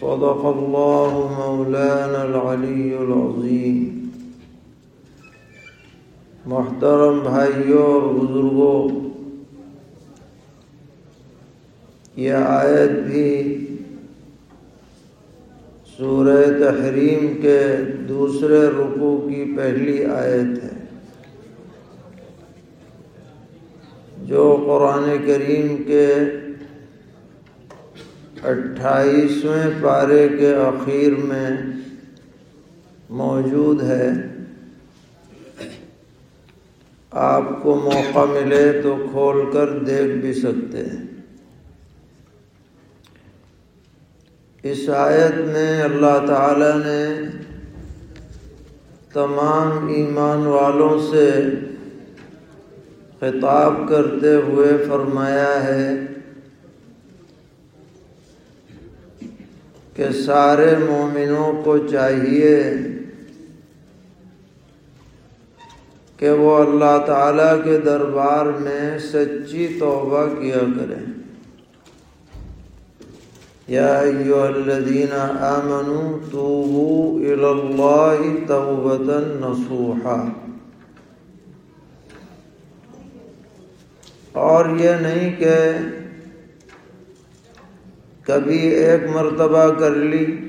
صدق الله مولانا العلي العظيم. محترم بھائیوں اور بزرگوں یہ آیت بھی سورہ تحریم کے دوسرے رکو کی پہلی آیت ہے، جو قرآن کریم کے اٹھائیسویں پارے کے اخیر میں موجود ہے۔ آپ کو موقع ملے تو کھول کر دیکھ بھی سکتے ہیں۔ اس آیت میں اللہ تعالی نے تمام ایمان والوں سے خطاب کرتے ہوئے فرمایا ہے کہ سارے مومنوں کو چاہیے کہ وہ اللہ تعالیٰ کے دربار میں سچی توبہ کیا کریں۔ یا ایوہ الذین آمنوا توبوا الاللہ توبتا نصوحا۔ اور یہ نہیں کہ کبھی ایک مرتبہ کر لی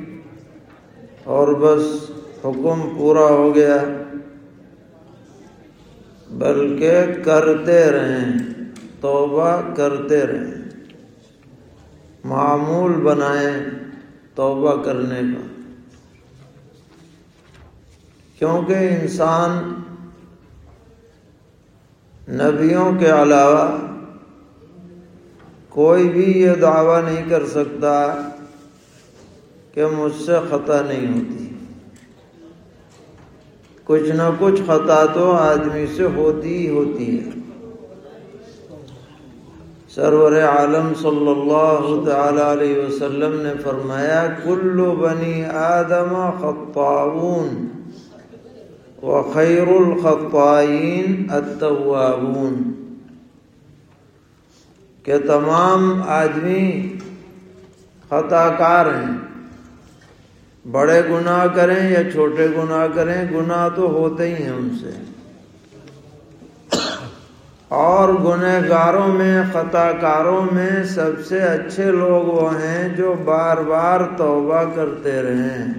اور بس حکم پورا ہو گیا۔ بلکہ کرتے رہیں، توبہ کرتے رہیں۔ معمول بنائیں توبہ کرنے کا۔ کیونکہ انسان نبیوں کے علاوہ کوئی بھی یہ دعویٰ نہیں کر سکتا کہ مجھ سے خطا نہیں ہوتی۔ کچھ نہ کچھ خطا تو آدمی سے ہوتی ہی ہوتی ہے۔ سرور عالم صلی اللہ تعالی علیہ وسلم نے فرمایا، کل بنی آدم خطاون وخیر الخطائین التوابون۔ کہ تمام آدمی خطا کار ہیں۔ بڑے گناہ کریں یا چھوٹے گناہ کریں، گناہ تو ہوتے ہی ہیں ان سے۔ اور گنہ گاروں میں، خطا کاروں میں سب سے اچھے لوگ وہ ہیں جو بار بار توبہ کرتے رہیں۔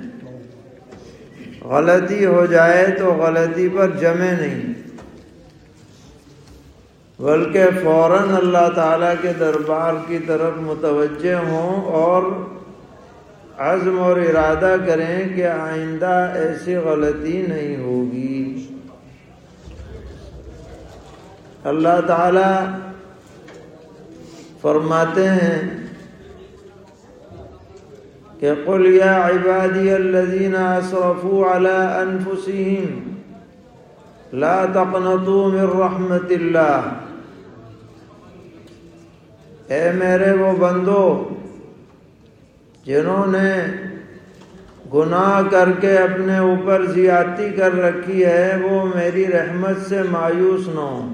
غلطی ہو جائے تو غلطی پر جمے نہیں۔ بلکہ فوراً اللہ تعالیٰ کے دربار کی طرف متوجہ ہوں اور عزم اور ارادہ کریں کہ آئندہ ایسی غلطی نہیں ہوگی۔ اللہ تعالی فرماتے ہیں کہ قل یا عبادی الذین اسرفوا علی انفسهم لا تقنطوا من رحمت اللہ۔ اے میرے وہ بندو، جنہوں نے گناہ کر کے اپنے اوپر زیادتی کر رکھی ہے، وہ میری رحمت سے مایوس نہ ہو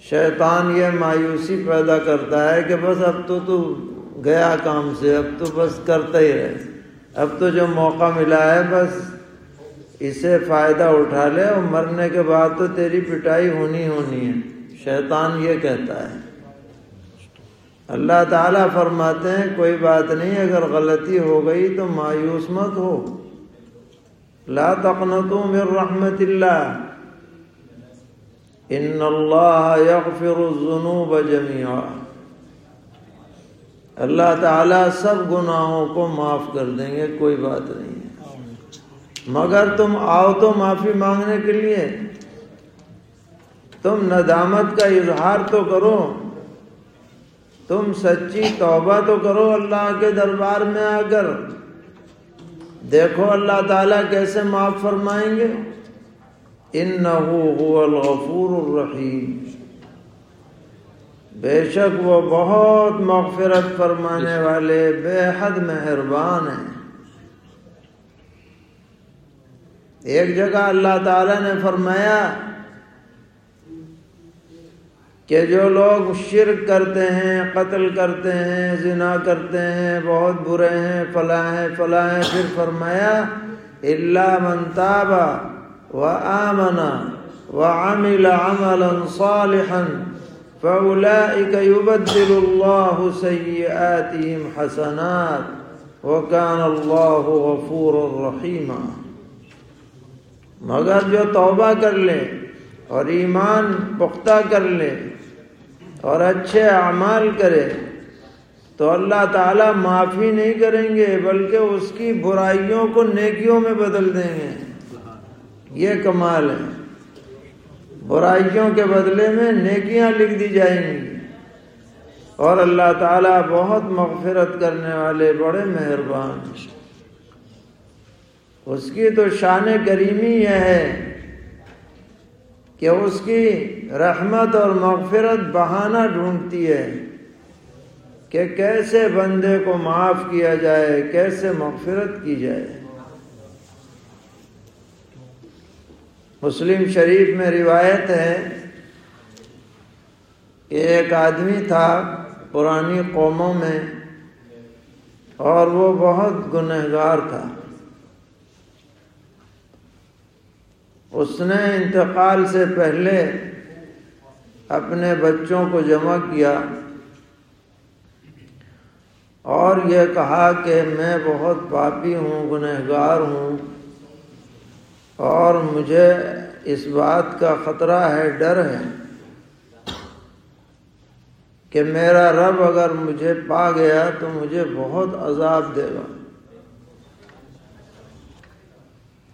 شیطان یہ مایوسی پیدا کرتا ہے کہ بس اب تو تو گیا کام سے، اب تو بس کرتا ہی رہے۔ اب تو جو موقع ملا ہے، بس اسے فائدہ اٹھا لے اور مرنے کے بعد تو تیری پٹائی ہونی ہونی ہے۔ شیطان یہ کہتا ہے۔ اللہ تعالیٰ فرماتے ہیں، کوئی بات نہیں، اگر غلطی ہو گئی تو مایوس مت ہو۔ لا تقنطوا من رحمت اللہ۔ ان اللہ یغفر الذنوب جميعا اللہ تعالیٰ سب گناہوں کو معاف کر دیں گے، کوئی بات نہیں۔ مگر تم آؤ تو معافی مانگنے کے لیے۔ تم ندامت کا اظہار تو کرو۔ تم سچی توبہ تو کرو اللہ کے دربار میں آ کر دیکھو اللہ تعالیٰ کیسے معاف فرمائیں گے۔ انه الغفور الرحیم۔ بے شک وہ بہت مغفرت فرمانے والے، بے حد مہربان ہیں۔ ایک جگہ اللہ تعالیٰ نے فرمایا کہ جو لوگ شرک کرتے ہیں، قتل کرتے ہیں، زنا کرتے ہیں، بہت برے ہیں، فلاں ہیں فلاں ہیں، پھر فرمایا اللہ منتابہ و آمنا و عامل عملا صالحا فأولئك يبدل الله سيئاتهم حسنات وكان الله غفورا رحيما۔ مگر جو توبہ کر لے اور ایمان پختہ کر لے اور اچھے اعمال کرے تو اللہ تعالیٰ معافی نہیں کریں گے، بلکہ اس کی برائیوں کو نیکیوں میں بدل دیں گے۔ یہ کمال ہے۔ برائیوں کے بدلے میں نیکیاں لکھ دی جائیں گی۔ اور اللہ تعالیٰ بہت مغفرت کرنے والے، بڑے مہربان۔ اس کی تو شان کریمی یہ ہے کہ اس کی رحمت اور مغفرت بہانہ ڈھونڈتی ہے کہ کیسے بندے کو معاف کیا جائے، کیسے مغفرت کی جائے۔ مسلم شریف میں روایت ہے کہ ایک آدمی تھا پرانی قوموں میں اور وہ بہت گنہگار تھا۔ اس نے انتقال سے پہلے اپنے بچوں کو جمع کیا اور یہ کہا کہ میں بہت پاپی ہوں، گنہگار ہوں اور مجھے اس بات کا خطرہ ہے، ڈر ہے کہ میرا رب اگر مجھے پا گیا تو مجھے بہت عذاب دے گا۔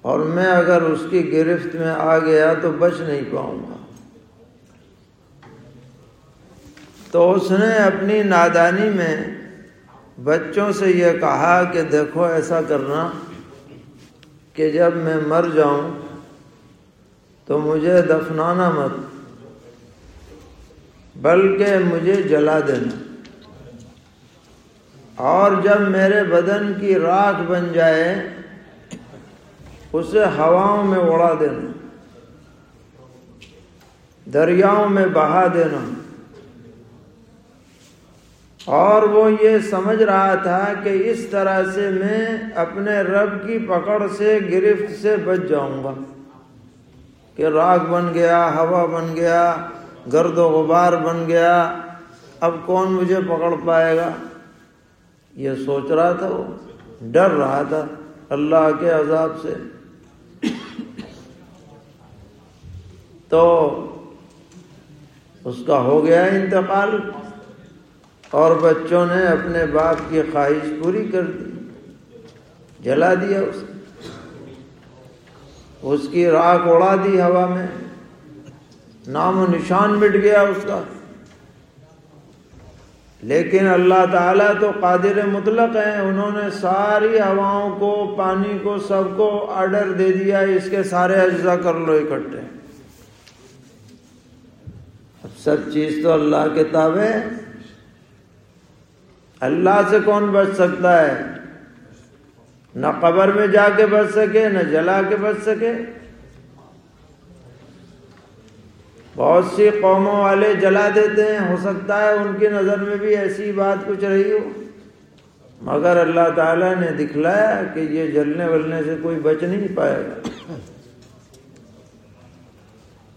اور میں اگر اس کی گرفت میں آ گیا تو بچ نہیں پاؤں گا۔ تو اس نے اپنی نادانی میں بچوں سے یہ کہا کہ دیکھو ایسا کرنا کہ جب میں مر جاؤں تو مجھے دفنانا مت، بلکہ مجھے جلا دینا۔ اور جب میرے بدن کی راکھ بن جائے اسے ہواؤں میں اڑا دینا، دریاؤں میں بہا دینا۔ اور وہ یہ سمجھ رہا تھا کہ اس طرح سے میں اپنے رب کی پکڑ سے، گرفت سے بچ جاؤں گا۔ کہ راگ بن گیا، ہوا بن گیا، گرد و غبار بن گیا، اب کون مجھے پکڑ پائے گا؟ یہ سوچ رہا تھا وہ، ڈر رہا تھا اللہ کے عذاب سے۔ تو اس کا ہو گیا انتقال اور بچوں نے اپنے باپ کی خواہش پوری کر دی، جلا دیا اس اس کی راکھ اڑا دی ہوا میں۔ نام و نشان مٹ گیا اس کا۔ لیکن اللہ تعالیٰ تو قادر مطلق ہیں، انہوں نے ساری ہواؤں کو، پانی کو، سب کو آرڈر دے دیا، اس کے سارے اجزاء کر لو اکٹھے۔ سب چیز تو اللہ کے تابع اللہ سے کون بچ سکتا ہے؟ نہ قبر میں جا کے بچ سکے، نہ جلا کے بچ سکے۔ بہت سی قوموں والے جلا دیتے ہیں، ہو سکتا ہے ان کی نظر میں بھی ایسی بات کچھ رہی ہو۔ مگر اللہ تعالیٰ نے دکھلایا کہ یہ جلنے ولنے سے کوئی بچ نہیں پائے گا۔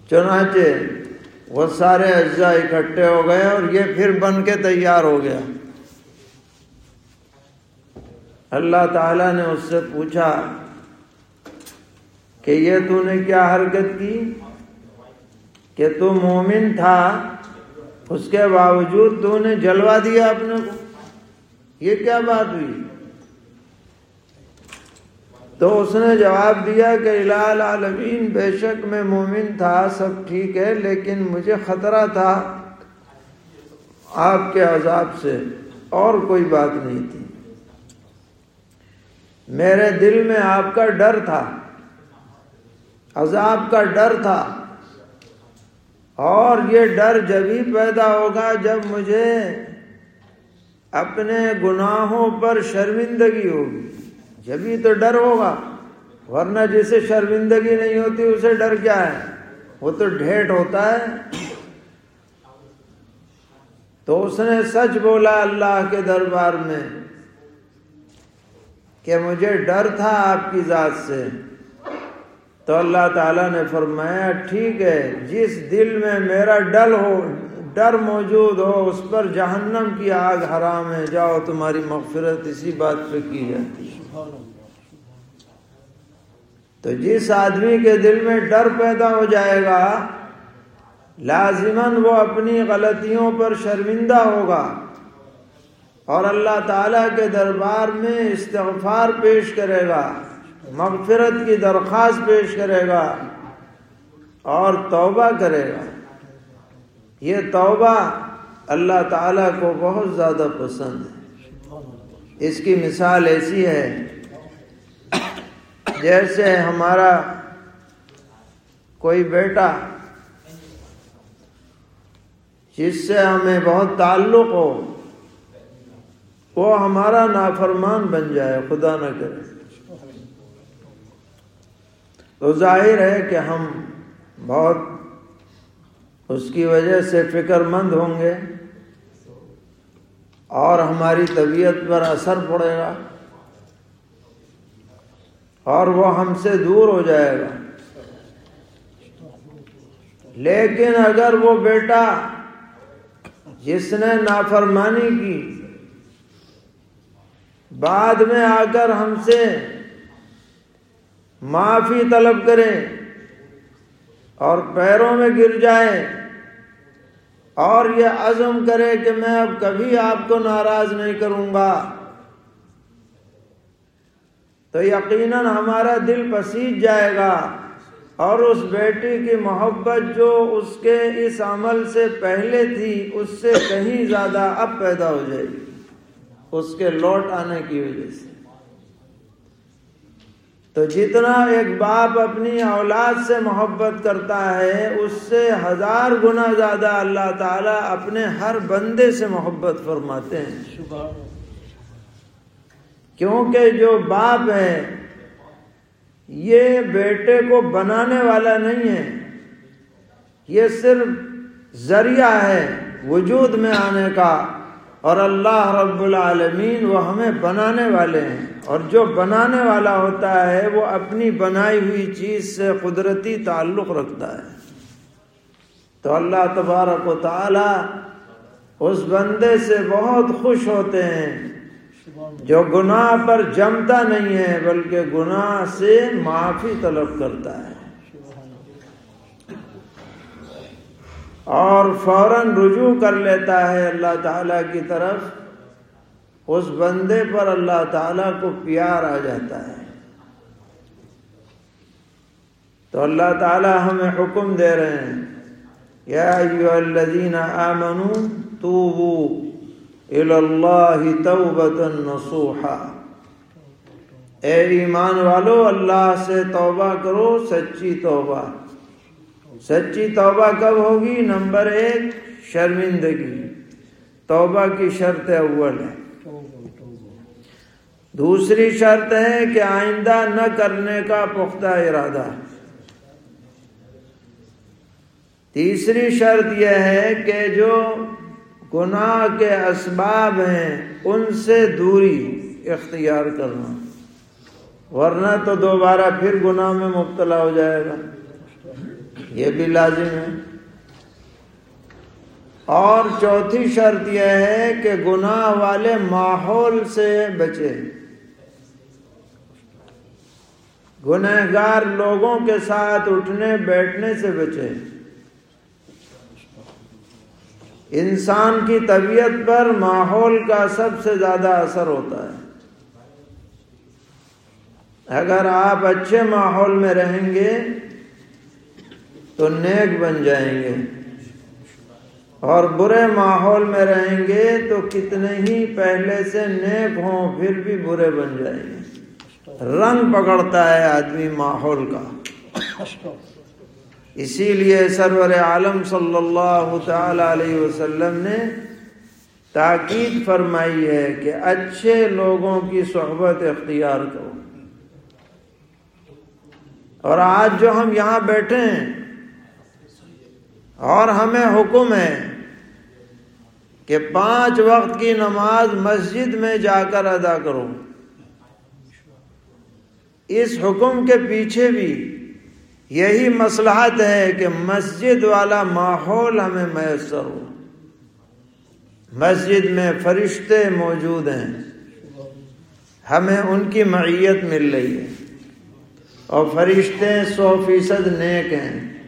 چنانچہ وہ سارے اجزاء اکٹھے ہو گئے اور یہ پھر بن کے تیار ہو گیا۔ اللہ تعالیٰ نے اس سے پوچھا کہ یہ تو نے کیا حرکت کی؟ کہ تو مومن تھا، اس کے باوجود تو نے جلوا دیا اپنے کو۔ یہ کیا بات ہوئی؟ تو اس نے جواب دیا کہ الال عالمین بے شک میں مومن تھا، سب ٹھیک ہے، لیکن مجھے خطرہ تھا آپ کے عذاب سے، اور کوئی بات نہیں تھی۔ میرے دل میں آپ کا ڈر تھا، عذاب کا ڈر تھا۔ اور یہ ڈر جبھی پیدا ہوگا، جب مجھے اپنے گناہوں پر شرمندگی ہوگی۔ جبھی تو ڈر ہوگا، ورنہ جسے شرمندگی نہیں ہوتی، اسے ڈر کیا ہے؟ وہ تو ڈھیٹ ہوتا ہے۔ تو اس نے سچ بولا اللہ کے دربار میں کہ مجھے ڈر تھا آپ کی ذات سے۔ تو اللہ تعالیٰ نے فرمایا، ٹھیک ہے، جس دل میں میرا ڈر ہو ڈر موجود ہو، اس پر جہنم کی آگ حرام ہے۔ جاؤ، تمہاری مغفرت اسی بات پہ کی جاتی تو جس آدمی کے دل میں ڈر پیدا ہو جائے گا، لازماً وہ اپنی غلطیوں پر شرمندہ ہوگا۔ اور اللہ تعالیٰ کے دربار میں استغفار پیش کرے گا، مغفرت کی درخواست پیش کرے گا اور توبہ کرے گا۔ یہ توبہ اللہ تعالیٰ کو بہت زیادہ پسند ہے۔ اس کی مثال ایسی ہے، جیسے ہمارا کوئی بیٹا، جس سے ہمیں بہت تعلق ہو، وہ ہمارا نافرمان بن جائے، خدا نہ کرے۔ تو ظاہر ہے کہ ہم بہت اس کی وجہ سے فکر مند ہوں گے اور ہماری طبیعت پر اثر پڑے گا اور وہ ہم سے دور ہو جائے گا۔ لیکن اگر وہ بیٹا جس نے نافرمانی کی، بعد میں آ کر ہم سے معافی طلب کریں اور پیروں میں گر جائیں اور یہ عزم کرے کہ میں اب کبھی آپ کو ناراض نہیں کروں گا۔ تو یقیناً ہمارا دل پسیج جائے گا اور اس بیٹی کی محبت جو اس کے اس عمل سے پہلے تھی، اس سے کہیں زیادہ اب پیدا ہو جائے گی، اس کے لوٹ آنے کی وجہ سے۔ تو جتنا ایک باپ اپنی اولاد سے محبت کرتا ہے، اس سے ہزار گنا زیادہ اللہ تعالیٰ اپنے ہر بندے سے محبت فرماتے ہیں۔ کیونکہ جو باپ ہے، یہ بیٹے کو بنانے والا نہیں ہے۔ یہ صرف ذریعہ ہے وجود میں آنے کا اور اللہ رب العالمین وہ ہمیں بنانے والے ہیں۔ اور جو بنانے والا ہوتا ہے وہ اپنی بنائی ہوئی چیز سے قدرتی تعلق رکھتا ہے۔ تو اللہ تبارک و تعالی اس بندے سے بہت خوش ہوتے ہیں جو گناہ پر جمتا نہیں ہے، بلکہ گناہ سے معافی طلب کرتا ہے۔ اور فوراً رجوع کر لیتا ہے اللہ تعالیٰ کی طرف۔ اس بندے پر اللہ تعالیٰ کو پیار آ جاتا ہے۔ تو اللہ تعالیٰ ہمیں حکم دے رہے ہیں۔ یا ایوہ الذین آمنوا توبوا الى اللہ توبتا نصوحا۔ اے ایمان والو، اللہ سے توبہ کرو، سچی توبہ۔ سچی توبہ کب ہوگی؟ نمبر ایک، شرمندگی۔ توبہ کی شرط اول ہے۔ دوسری شرط ہے کہ آئندہ نہ کرنے کا پختہ ارادہ۔ تیسری شرط یہ ہے کہ جو گناہ کے اسباب ہیں، ان سے دوری اختیار کرنا۔ ورنہ تو دوبارہ پھر گناہ میں مبتلا ہو جائے گا۔ یہ بھی لازم ہے۔ اور چوتھی شرط یہ ہے کہ گناہ والے ماحول سے بچے۔ گنہگار لوگوں کے ساتھ اٹھنے بیٹھنے سے بچے۔ انسان کی طبیعت پر ماحول کا سب سے زیادہ اثر ہوتا ہے۔ اگر آپ اچھے ماحول میں رہیں گے تو نیک بن جائیں گے۔ اور برے ماحول میں رہیں گے تو کتنے ہی پہلے سے نیک ہوں، پھر بھی برے بن جائیں گے۔ رنگ پکڑتا ہے آدمی ماحول کا۔ اسی لیے سرور عالم صلی اللہ تعالی علیہ وسلم نے تاکید فرمائی ہے کہ اچھے لوگوں کی صحبت اختیار کرو۔ اور آج جو ہم یہاں بیٹھے ہیں اور ہمیں حکم ہے کہ پانچ وقت کی نماز مسجد میں جا کر ادا کرو۔ اس حکم کے پیچھے بھی یہی مسلحت ہے کہ مسجد والا ماحول ہمیں میسر ہو۔ مسجد میں فرشتے موجود ہیں۔ ہمیں ان کی معیت مل رہی ہے۔ اور فرشتے سو فیصد نیک ہیں۔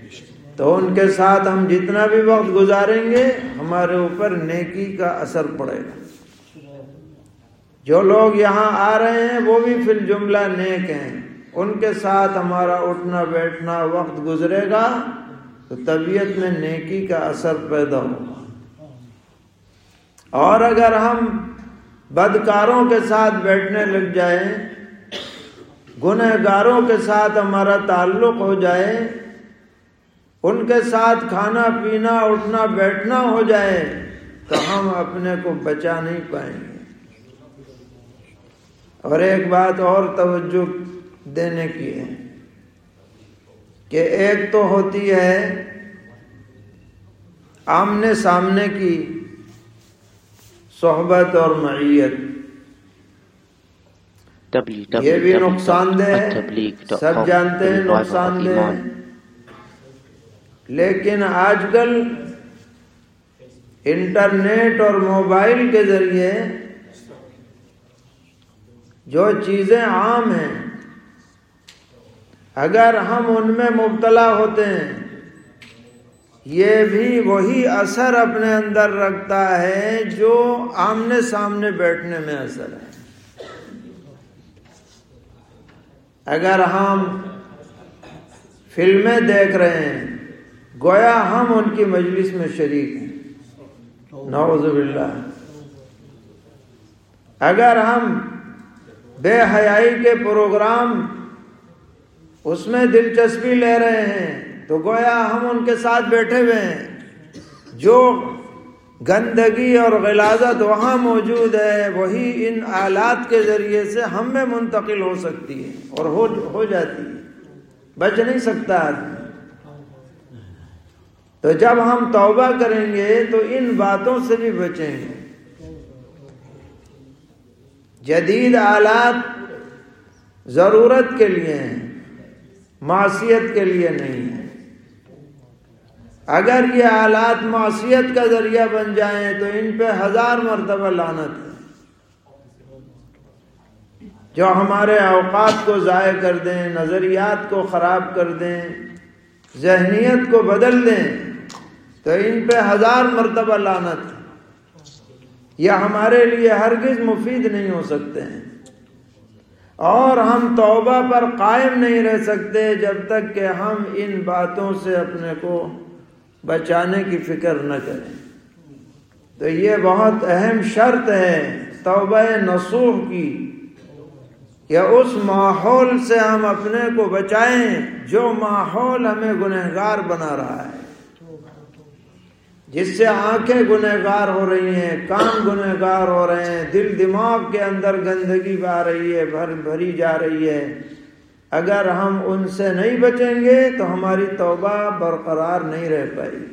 تو ان کے ساتھ ہم جتنا بھی وقت گزاریں گے، ہمارے اوپر نیکی کا اثر پڑے گا۔ جو لوگ یہاں آ رہے ہیں، وہ بھی فی الجملہ نیک ہیں۔ ان کے ساتھ ہمارا اٹھنا بیٹھنا وقت گزرے گا تو طبیعت میں نیکی کا اثر پیدا ہوگا۔ اور اگر ہم بدکاروں کے ساتھ بیٹھنے لگ جائیں گنہ گاروں کے ساتھ ہمارا تعلق ہو جائے، ان کے ساتھ کھانا پینا، اٹھنا بیٹھنا ہو جائے، تو ہم اپنے کو بچا نہیں پائیں گے۔ اور ایک بات اور توجہ دینے کی ہے کہ ایک تو ہوتی ہے آمنے سامنے کی صحبت اور معیت۔ یہ بھی نقصان دہ ہے۔ سب جانتے ہیں نقصان دہ ہے۔ لیکن آج کل انٹرنیٹ اور موبائل کے ذریعے جو چیزیں عام ہیں، اگر ہم ان میں مبتلا ہوتے ہیں، یہ بھی وہی اثر اپنے اندر رکھتا ہے جو آمنے سامنے بیٹھنے میں اثر ہے۔ اگر ہم فلمیں دیکھ رہے ہیں، گویا ہم ان کی مجلس میں شریک ہیں۔ نعوذ باللہ۔ اگر ہم بے حیائی کے پروگرام اس میں دلچسپی لے رہے ہیں۔ تو گویا ہم ان کے ساتھ بیٹھے ہوئے ہیں۔ جو گندگی اور غلازت وہاں موجود ہے، وہی ان آلات کے ذریعے سے ہم میں منتقل ہو سکتی ہے اور ہو ہو جاتی ہے۔ بچ نہیں سکتا آدمی۔ تو جب ہم توبہ کریں گے تو ان باتوں سے بھی بچیں گے۔ جدید آلات ضرورت کے لیے ہیں معاشیت کے لیے نہیں ہے اگر یہ آلات معاشیت کا ذریعہ بن جائیں تو ان پہ ہزار مرتبہ لانت ہے۔ جو ہمارے اوقات کو ضائع کر دیں، نظریات کو خراب کر دیں، ذہنیت کو بدل دیں، تو ان پہ ہزار مرتبہ لانت ہے۔ یہ ہمارے لیے ہرگز مفید نہیں ہو سکتے ہیں۔ اور ہم توبہ پر قائم نہیں رہ سکتے جب تک کہ ہم ان باتوں سے اپنے کو بچانے کی فکر نہ کریں۔ تو یہ بہت اہم شرط ہے توبہ نصوح کی کہ اس ماحول سے ہم اپنے کو بچائیں جو ماحول ہمیں گنہگار بنا رہا ہے۔ جس سے آنکھیں گنہگار ہو رہی ہیں، کان گنہگار ہو رہے ہیں، دل دماغ کے اندر گندگی آ رہی ہے، بھر بھری جا رہی ہے۔ اگر ہم ان سے نہیں بچیں گے تو ہماری توبہ برقرار نہیں رہ پائے گی۔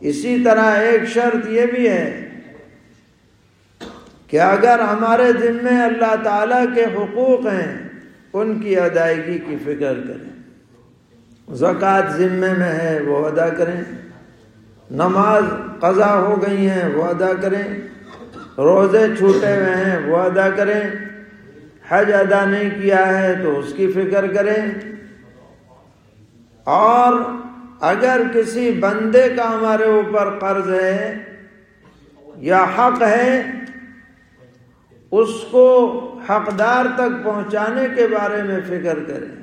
اسی طرح ایک شرط یہ بھی ہے کہ اگر ہمارے ذمے اللہ تعالی کے حقوق ہیں، ان کی ادائیگی کی فکر کریں۔ زکوٰۃ ذمے میں ہے، وہ ادا کریں۔ نماز قضا ہو گئی ہیں، وہ ادا کریں۔ روزے چھوٹے ہوئے ہیں، وہ ادا کریں۔ حج ادا نہیں کیا ہے تو اس کی فکر کریں۔ اور اگر کسی بندے کا ہمارے اوپر قرض ہے یا حق ہے، اس کو حقدار تک پہنچانے کے بارے میں فکر کریں۔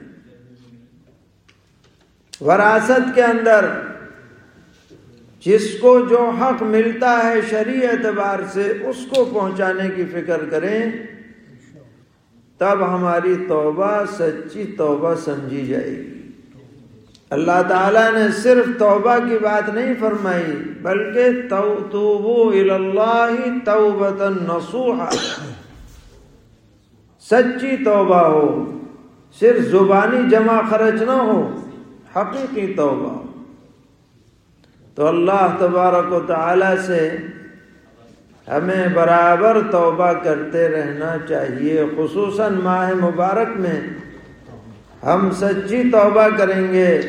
وراثت کے اندر جس کو جو حق ملتا ہے شریع اعتبار سے اس کو پہنچانے کی فکر کریں، تب ہماری توبہ، سچی توبہ سمجھی جائے گی۔ اللہ تعالیٰ نے صرف توبہ کی بات نہیں فرمائی، بلکہ توبو اللہ توبتا نصوحا۔ سچی توبہ ہو، صرف زبانی جمع خرچ نہ ہو، حقیقی توبہ ہو۔ تو اللہ تبارک و تعالی سے ہمیں برابر توبہ کرتے رہنا چاہیے، خصوصاً ماہ مبارک میں ہم سچی توبہ کریں گے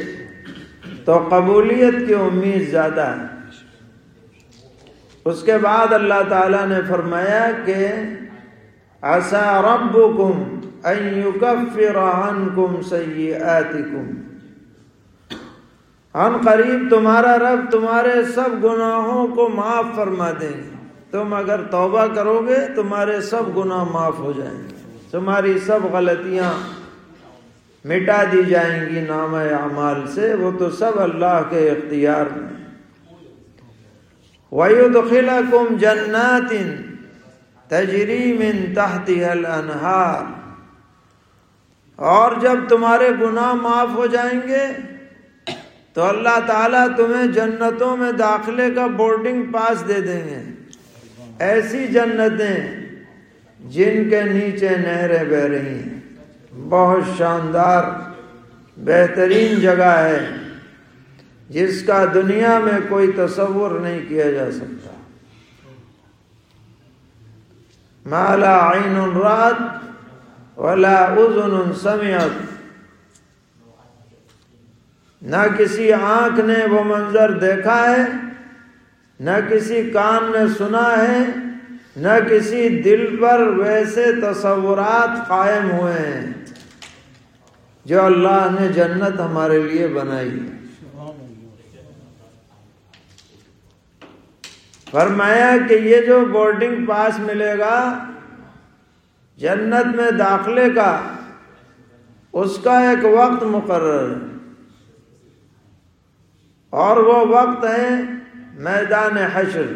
تو قبولیت کی امید زیادہ ہے۔ اس کے بعد اللہ تعالیٰ نے فرمایا کہ ایسا رب کم عنکم سیئاتکم ان قریب تمہارا رب تمہارے سب گناہوں کو معاف فرما دیں گے۔ تم اگر توبہ کرو گے، تمہارے سب گناہ معاف ہو جائیں گے۔ تمہاری سب غلطیاں مٹا دی جائیں گی نام اعمال سے۔ وہ تو سب اللہ کے اختیار میں وَيُدْخِلَكُمْ جَنَّاتٍ تَجْرِي مِن تَحْتِهَا الْأَنْهَارِ۔ اور جب تمہارے گناہ معاف ہو جائیں گے تو اللہ تعالیٰ تمہیں جنتوں میں داخلے کا بورڈنگ پاس دے دیں گے۔ ایسی جنتیں جن کے نیچے نہریں بہ رہی ہیں۔ بہت شاندار، بہترین جگہ ہے، جس کا دنیا میں کوئی تصور نہیں کیا جا سکتا۔ مالا عین رات ولا اذن سمعت۔ نہ کسی آنکھ نے وہ منظر دیکھا ہے، نہ کسی کان نے سنا ہے، نہ کسی دل پر ویسے تصورات قائم ہوئے ہیں جو اللہ نے جنت ہمارے لیے بنائی فرمایا کہ یہ جو بورڈنگ پاس ملے گا، جنت میں داخلے کا، اس کا ایک وقت مقرر ہے۔ اور وہ وقت ہے میدان حشر۔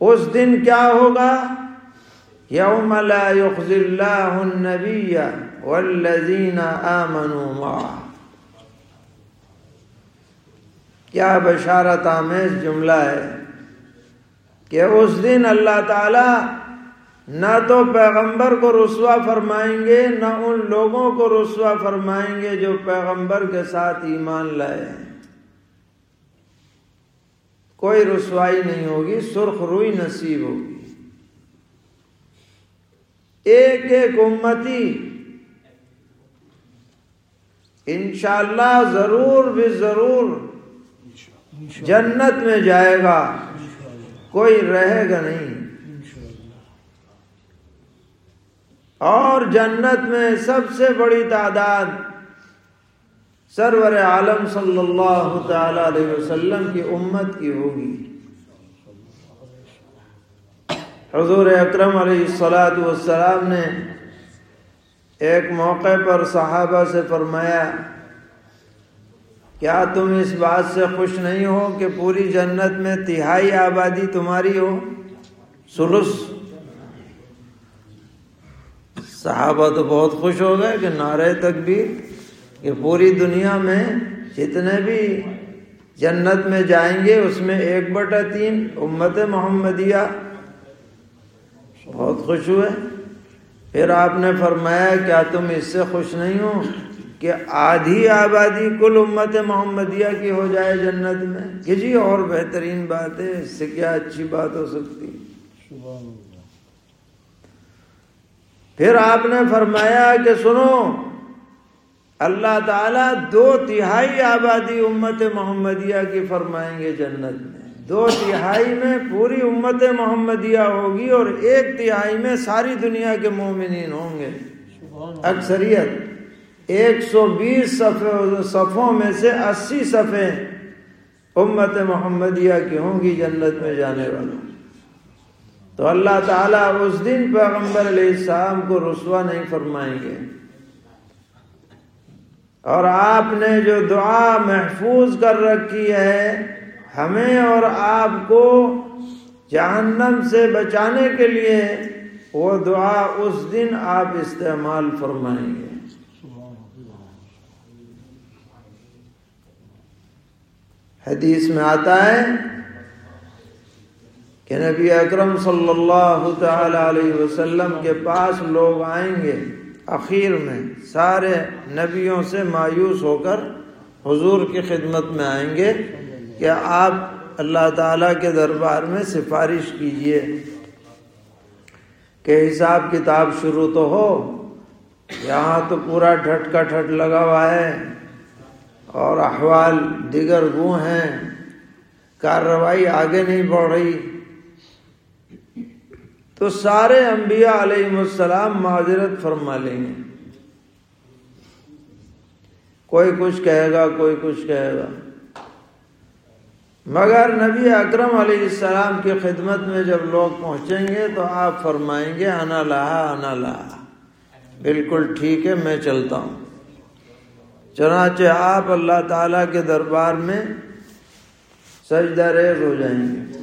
اس دن کیا ہوگا؟ یوم لا يخزي الله النبي والذين آمنوا معه کیا بشارت آمیز جملہ ہے کہ اس دن اللہ تعالی نہ تو پیغمبر کو رسوا فرمائیں گے، نہ ان لوگوں کو رسوا فرمائیں گے جو پیغمبر کے ساتھ ایمان لائے ہیں۔ کوئی رسوائی نہیں ہوگی، سرخ روئی نصیب ہوگی۔ ایک ایک امتی انشاءاللہ ضرور بھی ضرور جنت میں جائے گا، کوئی رہے گا نہیں۔ اور جنت میں سب سے بڑی تعداد سرور عالم صلی اللہ تعالی علیہ وسلم کی امت کی ہوگی۔ حضور اکرم علیہ السلاۃ والسلام نے ایک موقع پر صحابہ سے فرمایا، کیا تم اس بات سے خوش نہیں ہو کہ پوری جنت میں تہائی آبادی تمہاری ہو؟ سلس صحابہ تو بہت خوش ہو گئے کہ نعرہ تکبیر کہ پوری دنیا میں جتنے بھی جنت میں جائیں گے، اس میں ایک بٹا تین امت محمدیہ بہت خوش ہوئے۔ پھر آپ نے فرمایا، کیا تم اس سے خوش نہیں ہو کہ آدھی آبادی کل امت محمدیہ کی ہو جائے جنت میں؟ کہ جی اور بہترین بات ہے، اس سے کیا اچھی بات ہو سکتی؟ پھر آپ نے فرمایا کہ سنو، اللہ تعالیٰ دو تہائی آبادی امت محمدیہ کی فرمائیں گے جنت میں۔ دو تہائی میں پوری امت محمدیہ ہوگی اور ایک تہائی میں ساری دنیا کے مومنین ہوں گے۔ اکثریت ایک سو بیس صفوں میں سے اسی صفیں امت محمدیہ کی ہوں گی جنت میں جانے والوں۔ تو اللہ تعالیٰ اس دن پیغمبر علیہ السلام کو رسوا نہیں فرمائیں گے۔ اور آپ نے جو دعا محفوظ کر رکھی ہے، ہمیں اور آپ کو جہنم سے بچانے کے لیے وہ دعا اس دن آپ استعمال فرمائیں گے۔ حدیث میں آتا ہے کہ نبی اکرم صلی اللہ تعالی علیہ وسلم کے پاس لوگ آئیں گے اخیر میں سارے نبیوں سے مایوس ہو کر حضور کی خدمت میں آئیں گے کہ آپ اللہ تعالیٰ کے دربار میں سفارش کیجیے کہ حساب کتاب شروع تو ہو، یہاں تو پورا ٹھٹ کا ٹھٹ لگا ہوا ہے اور احوال دیگر گو ہیں، کارروائی آگے نہیں بڑھ رہی۔ تو سارے انبیاء علیہ السلام معذرت فرما لیں گے۔ کوئی کچھ کہے گا، کوئی کچھ کہے گا۔ مگر نبی اکرم علیہ السلام کی خدمت میں جب لوگ پہنچیں گے تو آپ فرمائیں گے، انا لاہا انا لاہا بالکل ٹھیک ہے، میں چلتا ہوں۔ چنانچہ آپ اللہ تعالی کے دربار میں سجدہ ریز ہو جائیں گے۔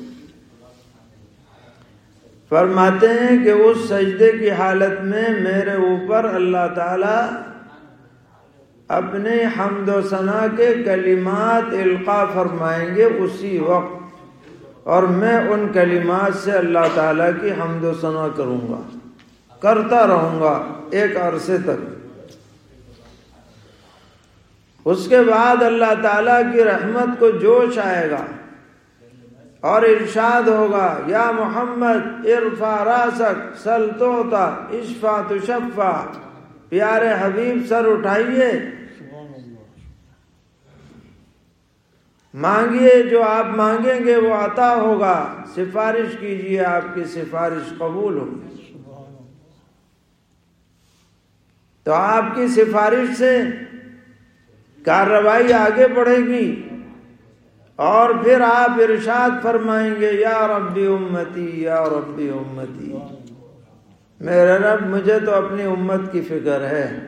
فرماتے ہیں کہ اس سجدے کی حالت میں میرے اوپر اللہ تعالی اپنے حمد و ثنا کے کلمات القا فرمائیں گے اسی وقت اور میں ان کلمات سے اللہ تعالیٰ کی حمد و ثنا کروں گا، کرتا رہوں گا ایک عرصے تک۔ اس کے بعد اللہ تعالیٰ کی رحمت کو جوش آئے گا۔ اور ارشاد ہوگا، یا محمد ارفا راسک، سل توتا اشفا تشفا۔ پیارے حبیب، سر اٹھائیے۔ مانگیے، جو آپ مانگیں گے وہ عطا ہوگا۔ سفارش کیجیے آپ کی سفارش قبول ہوگی تو آپ کی سفارش سے کارروائی آگے بڑھے گی۔ اور پھر آپ ارشاد فرمائیں گے، یا ربی امتی، یا ربی امتی۔ میرے رب، مجھے تو اپنی امت کی فکر ہے۔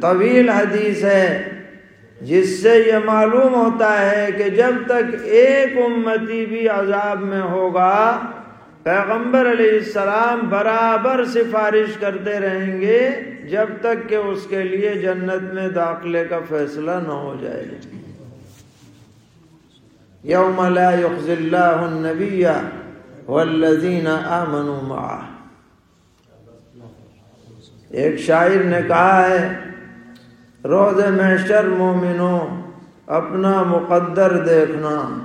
طویل حدیث ہے، جس سے یہ معلوم ہوتا ہے کہ جب تک ایک امتی بھی عذاب میں ہوگا، پیغمبر علیہ السلام برابر سفارش کرتے رہیں گے۔ جب تک کہ اس کے لیے جنت میں داخلے کا فیصلہ نہ ہو جائے۔ یوم لا یخز اللہ النبی والذین آمنوا معه ایک شاعر نے کہا ہے، روز محشر مومنوں، اپنا مقدر دیکھنا۔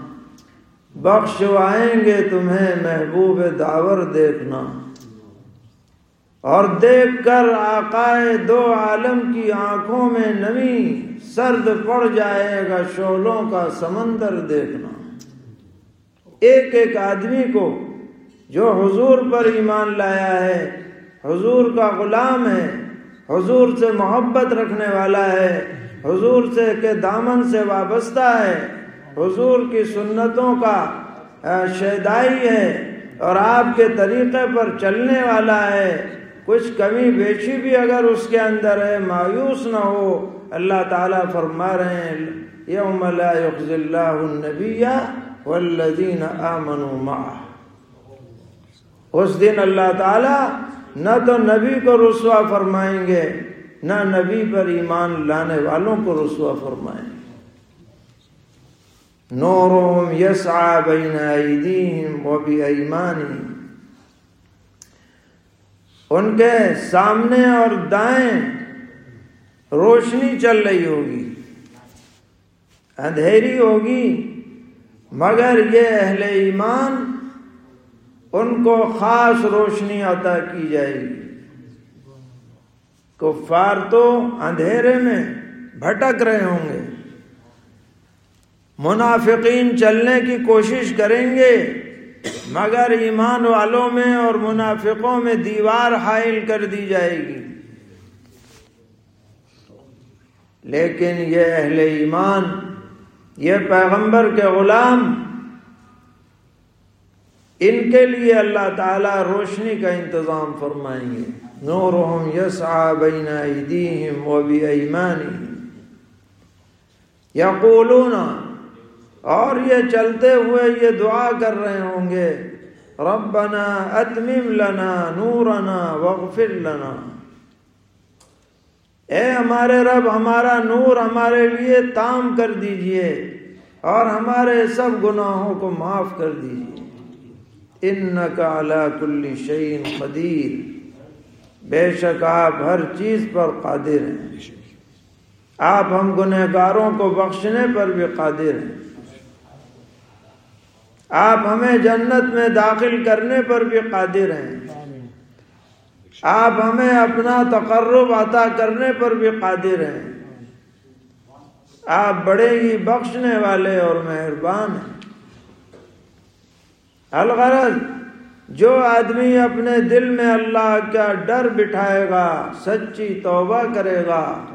بخشوائیں گے تمہیں محبوب داور دیکھنا۔ اور دیکھ کر آقائے دو عالم کی آنکھوں میں نمی، سرد پڑ جائے گا شولوں کا سمندر دیکھنا۔ ایک ایک آدمی کو جو حضور پر ایمان لایا ہے، حضور کا غلام ہے، حضور سے محبت رکھنے والا ہے، حضور سے کے دامن سے وابستہ ہے، حضور کی سنتوں کا شیدائی ہے اور آپ کے طریقے پر چلنے والا ہے۔ کچھ کمی بیچی بھی اگر اس کے اندر ہے، مایوس نہ ہو، اللہ تعالیٰ فرما رہے ہیں، یوم لا یخز اللہ النبی والذین آمنوا معه اس دن اللہ تعالیٰ نہ تو نبی کو رسوا فرمائیں گے، نہ نبی پر ایمان لانے والوں کو رسوا فرمائیں گے۔ نورهم يسعى بين أيديهم وبأيمانهم ان کے سامنے اور دائیں روشنی چل رہی ہوگی، اندھیری ہوگی، مگر یہ اہل ایمان ان کو خاص روشنی عطا کی جائے گی۔ کفار تو اندھیرے میں بھٹک رہے ہوں گے۔ منافقین چلنے کی کوشش کریں گے۔ مگر ایمان والوں میں اور منافقوں میں دیوار حائل کر دی جائے گی۔ لیکن یہ اہل ایمان، یہ پیغمبر کے غلام، ان کے لیے اللہ تعالی روشنی کا انتظام فرمائیں گے۔ نورهم يسعى بين ايديهم وبايمانهم يقولون اور یہ چلتے ہوئے یہ دعا کر رہے ہوں گے۔ ربنا اتمم لنا نورنا واغفر لنا۔ اے ہمارے رب، ہمارا نور ہمارے لیے تام کر دیجیے اور ہمارے سب گناہوں کو معاف کر دیجیے۔ انکا علی کل شیء قدیر۔ بے شک آپ ہر چیز پر قادر ہیں۔ آپ ہم گنہگاروں کو بخشنے پر بھی قادر ہیں۔ آپ ہمیں جنت میں داخل کرنے پر بھی قادر ہیں۔ آپ ہمیں اپنا تقرب عطا کرنے پر بھی قادر ہیں۔ آپ بڑے ہی بخشنے والے اور مہربان ہیں۔ الغرض، جو آدمی اپنے دل میں اللہ کا ڈر بٹھائے گا، سچی توبہ کرے گا،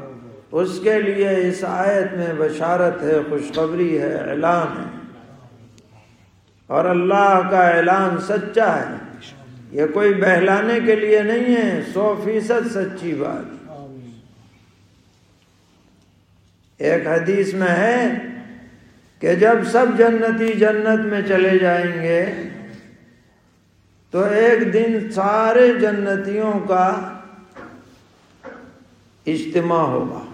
اس کے لیے اس آیت میں بشارت ہے، خوشخبری ہے، اعلان ہے۔ اور اللہ کا اعلان سچا ہے۔ یہ کوئی بہلانے کے لیے نہیں ہے، سو فیصد سچی بات۔ ایک حدیث میں ہے کہ جب سب جنتی جنت میں چلے جائیں گے، تو ایک دن سارے جنتیوں کا اجتماع ہوگا۔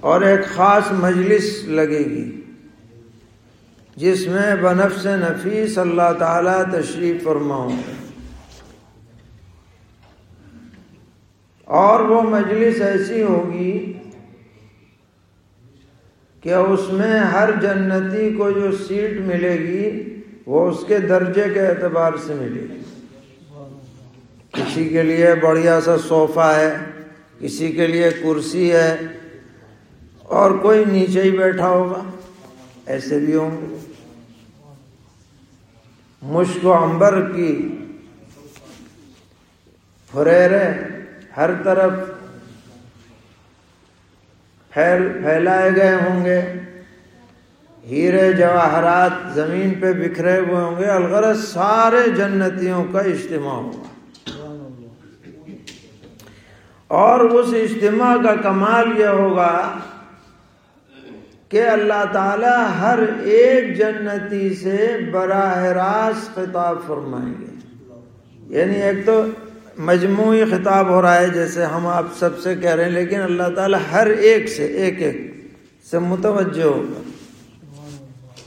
اور ایک خاص مجلس لگے گی۔ جس میں بنفس نفیس اللہ تعالی تشریف فرماؤں۔ اور وہ مجلس ایسی ہوگی کہ اس میں ہر جنتی کو جو سیٹ ملے گی، وہ اس کے درجے کے اعتبار سے ملے گی۔ کسی کے لیے بڑھیا سا صوفہ ہے، کسی کے لیے کرسی ہے، اور کوئی نیچے ہی بیٹھا ہوگا، ایسے بھی ہوں گے۔ مشک و عمبر کی فریرے ہر طرف پھیل پھیلائے گئے ہوں گے۔ ہیرے جواہرات زمین پہ بکھرے ہوئے ہوں گے۔ الغرض سارے جنتیوں کا اجتماع ہوگا اور اس اجتماع کا کمال یہ ہوگا کہ اللہ تعالی ہر ایک جنتی سے براہ راست خطاب فرمائیں گے۔ یعنی ایک تو مجموعی خطاب ہو رہا ہے جیسے ہم آپ سب سے کہہ رہے ہیں، لیکن اللہ تعالی ہر ایک سے، ایک ایک سے متوجہ ہوگا۔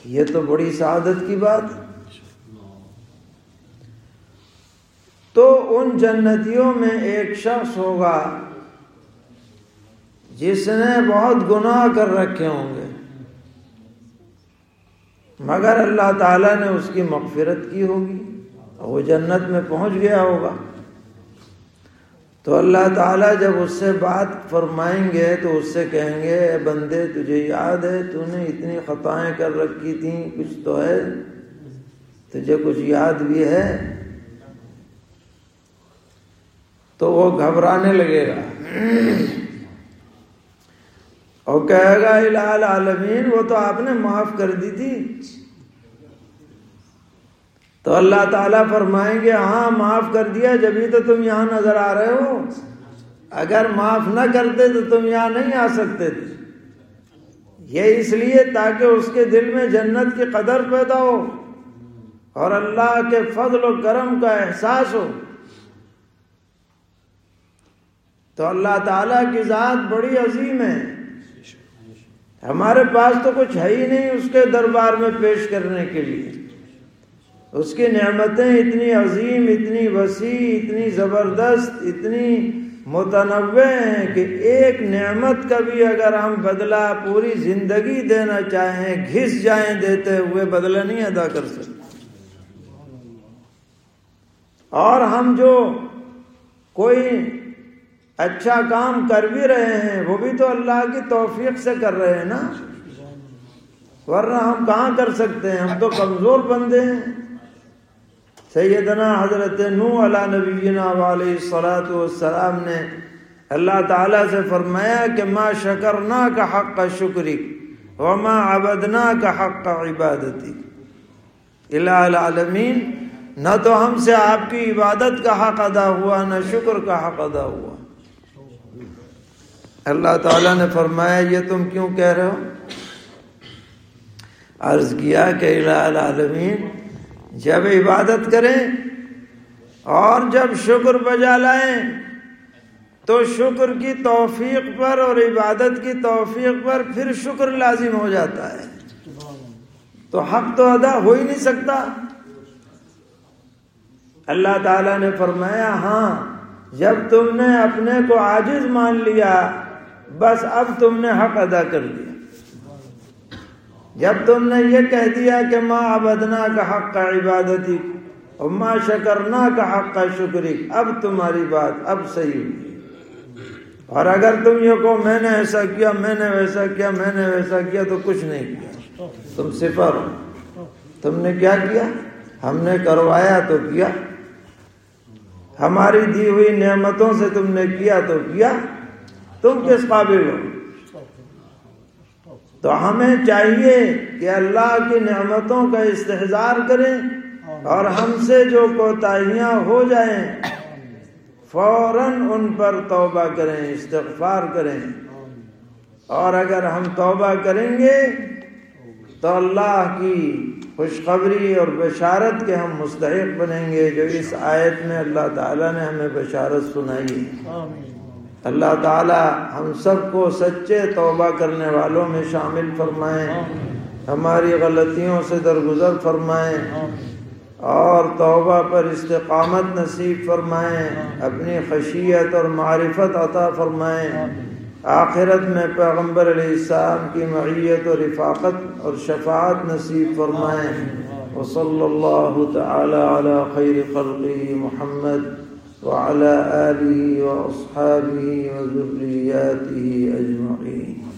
یہ تو بڑی سعادت کی بات۔ ہے تو ان جنتیوں میں ایک شخص ہوگا جس نے بہت گناہ کر رکھے ہوں گے۔ مگر اللہ تعالیٰ نے اس کی مغفرت کی ہوگی وہ جنت میں پہنچ گیا ہوگا۔ تو اللہ تعالیٰ جب اس سے بات فرمائیں گے تو اس سے کہیں گے، اے بندے، تجھے یاد ہے، تو نے اتنی خطائیں کر رکھی تھیں، کچھ تو ہے۔ تجھے کچھ یاد بھی ہے۔ تو وہ گھبرانے لگے گا۔ اور کہے گا العالمین، وہ تو آپ نے معاف کر دی تھی۔ تو اللہ تعالیٰ فرمائیں گے ہاں معاف کر دیا جبھی تو تم یہاں نظر آ رہے ہو۔ اگر معاف نہ کرتے تو تم یہاں نہیں آ سکتے تھے۔ یہ اس لیے تاکہ اس کے دل میں جنت کی قدر پیدا ہو اور اللہ کے فضل و کرم کا احساس ہو۔ تو اللہ تعالیٰ کی ذات بڑی عظیم ہے۔ ہمارے پاس تو کچھ ہے ہی نہیں اس کے دربار میں پیش کرنے کے لیے۔ اس کی نعمتیں اتنی عظیم، اتنی وسیع، اتنی زبردست، اتنی متنوع ہیں کہ ایک نعمت کا بھی اگر ہم بدلہ پوری زندگی دینا چاہیں، گھس جائیں دیتے ہوئے بدلہ نہیں ادا کر سکتے۔ اور ہم جو کوئی اچھا کام کر بھی رہے ہیں، وہ بھی تو اللہ کی توفیق سے کر رہے ہیں نا۔ ورنہ ہم کہاں کر سکتے ہیں؟ ہم تو کمزور بندے ہیں۔ سیدنا حضرت نو علیہ نبینا علیہ صلاۃ والسلام نے اللہ تعالیٰ سے فرمایا کہ ما شکرنا کا حق کا شکری وما عبدنا کا حق کا عبادتی الہ العالمین، نہ تو ہم سے آپ کی عبادت کا حق ادا ہوا، نہ شکر کا حق ادا ہوا۔ اللہ تعالیٰ نے فرمایا، یہ تم کیوں کہہ رہے ہو؟ عرض کیا کہ الہ العالمین، جب عبادت کریں اور جب شکر بجا لائیں، تو شکر کی توفیق پر اور عبادت کی توفیق پر پھر شکر لازم ہو جاتا ہے۔ تو حق تو ادا ہو ہی نہیں سکتا۔ اللہ تعالیٰ نے فرمایا ہاں جب تم نے اپنے کو عاجز مان لیا بس اب تم نے حق ادا کر دیا۔ جب تم نے یہ کہہ دیا کہ ماں ابدنا کا حق کا عبادتی اور ماں شکرنا کا حق کا شکری، اب تمہاری بات اب صحیح ہوئی۔ اور اگر تم یہ کہو میں نے ایسا کیا، میں نے ویسا کیا، میں نے ویسا کیا تو کچھ نہیں کیا۔ تم صفر ہو۔ تم نے کیا کیا؟ ہم نے کروایا تو کیا۔ ہماری دی ہوئی نعمتوں سے تم نے کیا تو کیا۔ تم کس قابل ہو؟ تو ہمیں چاہیے کہ اللہ کی نعمتوں کا استحصار کریں اور ہم سے جو کوتاہیاں ہو جائیں، فوراً ان پر توبہ کریں، استغفار کریں۔ اور اگر ہم توبہ کریں گے، تو اللہ کی خوشخبری اور بشارت کے ہم مستحق بنیں گے، جو اس آیت میں اللہ تعالیٰ نے ہمیں بشارت سنائی ہے۔ اللہ تعالی ہم سب کو سچے توبہ کرنے والوں میں شامل فرمائیں۔ ہماری غلطیوں سے درگزر فرمائیں۔ اور توبہ پر استقامت نصیب فرمائیں۔ اپنی خشیت اور معرفت عطا فرمائیں۔ آخرت میں پیغمبر علیہ السلام کی معیت و رفاقت اور شفاعت نصیب فرمائیں۔ وصلی اللہ تعالی علی خیر خلقی محمد۔ وعلى آله وأصحابه وذرياته أجمعين.